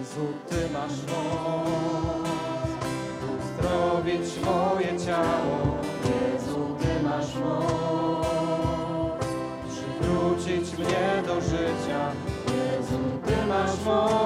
Jezu, Ty masz moc uzdrowić moje ciało. Jezu, Ty masz moc przywrócić mnie do życia. Jezu, Ty masz moc